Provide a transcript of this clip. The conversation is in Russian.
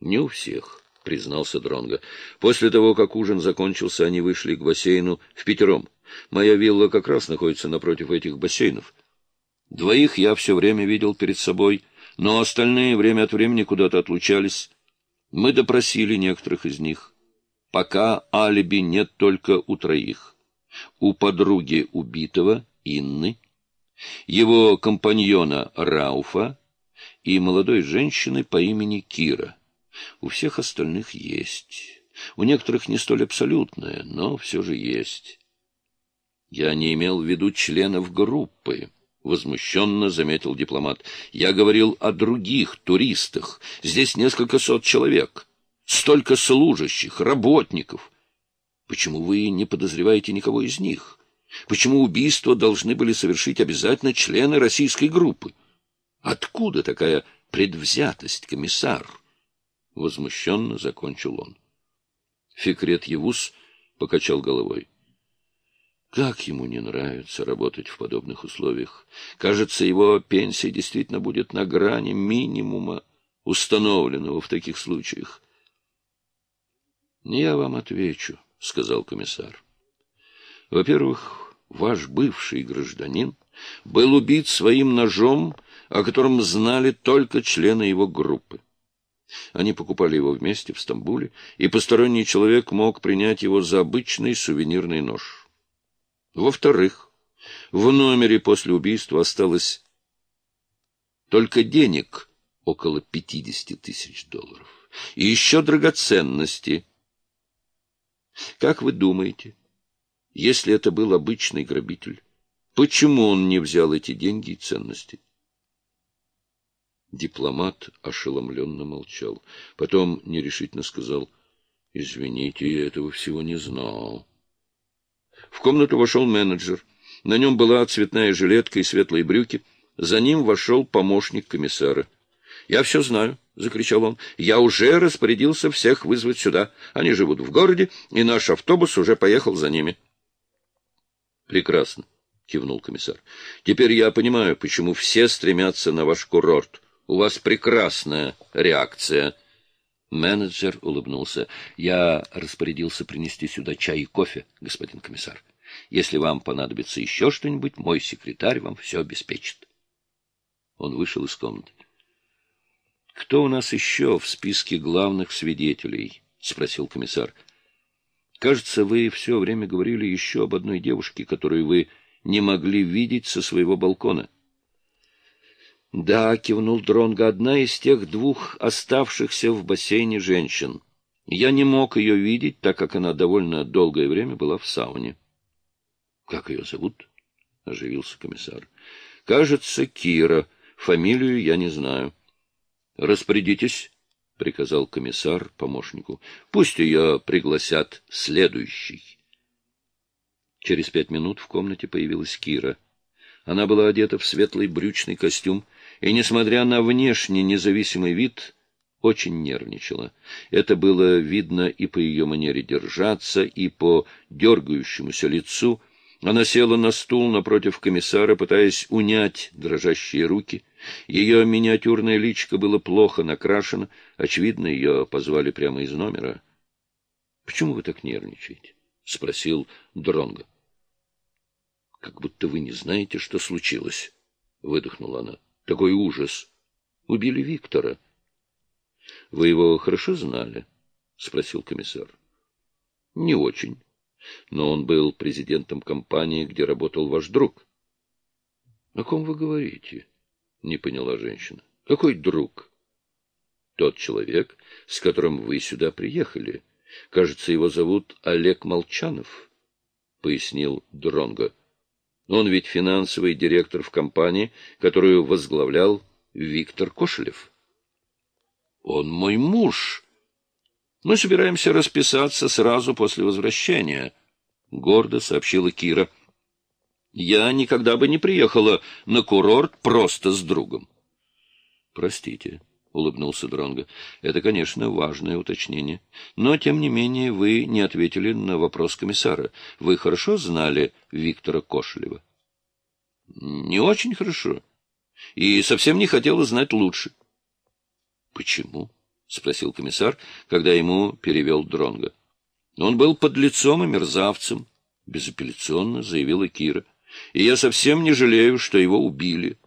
Не у всех, признался Дронго. После того, как ужин закончился, они вышли к бассейну в пятером. Моя вилла как раз находится напротив этих бассейнов. Двоих я все время видел перед собой, но остальные время от времени куда-то отлучались. Мы допросили некоторых из них. Пока алиби нет только у троих. У подруги убитого, Инны, его компаньона Рауфа и молодой женщины по имени Кира. У всех остальных есть. У некоторых не столь абсолютное, но все же есть. Я не имел в виду членов группы. Возмущенно заметил дипломат. Я говорил о других туристах. Здесь несколько сот человек. Столько служащих, работников. Почему вы не подозреваете никого из них? Почему убийство должны были совершить обязательно члены российской группы? Откуда такая предвзятость, комиссар? Возмущенно закончил он. Фикрет Евус покачал головой. Как ему не нравится работать в подобных условиях. Кажется, его пенсия действительно будет на грани минимума, установленного в таких случаях. — Я вам отвечу, — сказал комиссар. — Во-первых, ваш бывший гражданин был убит своим ножом, о котором знали только члены его группы. Они покупали его вместе в Стамбуле, и посторонний человек мог принять его за обычный сувенирный нож. Во-вторых, в номере после убийства осталось только денег около 50 тысяч долларов. И еще драгоценности. Как вы думаете, если это был обычный грабитель, почему он не взял эти деньги и ценности? Дипломат ошеломленно молчал. Потом нерешительно сказал, — Извините, я этого всего не знал. В комнату вошел менеджер. На нем была цветная жилетка и светлые брюки. За ним вошел помощник комиссара. — Я все знаю, — закричал он. — Я уже распорядился всех вызвать сюда. Они живут в городе, и наш автобус уже поехал за ними. — Прекрасно, — кивнул комиссар. — Теперь я понимаю, почему все стремятся на ваш курорт. У вас прекрасная реакция. Менеджер улыбнулся. Я распорядился принести сюда чай и кофе, господин комиссар. Если вам понадобится еще что-нибудь, мой секретарь вам все обеспечит. Он вышел из комнаты. — Кто у нас еще в списке главных свидетелей? — спросил комиссар. — Кажется, вы все время говорили еще об одной девушке, которую вы не могли видеть со своего балкона. — да, кивнул Дронго, одна из тех двух оставшихся в бассейне женщин. Я не мог ее видеть, так как она довольно долгое время была в сауне. Как ее зовут? оживился комиссар. Кажется, Кира. Фамилию я не знаю. Распорядитесь, приказал комиссар помощнику. Пусть ее пригласят следующий. Через пять минут в комнате появилась Кира. Она была одета в светлый брючный костюм и, несмотря на внешне независимый вид, очень нервничала. Это было видно и по ее манере держаться, и по дергающемуся лицу. Она села на стул напротив комиссара, пытаясь унять дрожащие руки. Ее миниатюрное личико было плохо накрашено, очевидно, ее позвали прямо из номера. — Почему вы так нервничаете? — спросил Дронго. — Как будто вы не знаете, что случилось, — выдохнула она. Такой ужас. Убили Виктора. — Вы его хорошо знали? — спросил комиссар. — Не очень. Но он был президентом компании, где работал ваш друг. — О ком вы говорите? — не поняла женщина. — Какой друг? — Тот человек, с которым вы сюда приехали. Кажется, его зовут Олег Молчанов, — пояснил Дронго. Он ведь финансовый директор в компании, которую возглавлял Виктор Кошелев. Он мой муж. Мы собираемся расписаться сразу после возвращения, — гордо сообщила Кира. Я никогда бы не приехала на курорт просто с другом. Простите, — улыбнулся Дронго. Это, конечно, важное уточнение. Но, тем не менее, вы не ответили на вопрос комиссара. Вы хорошо знали Виктора Кошелева? — Не очень хорошо. И совсем не хотела знать лучше. — Почему? — спросил комиссар, когда ему перевел Дронга. Он был подлецом и мерзавцем, — безапелляционно заявила Кира. И я совсем не жалею, что его убили.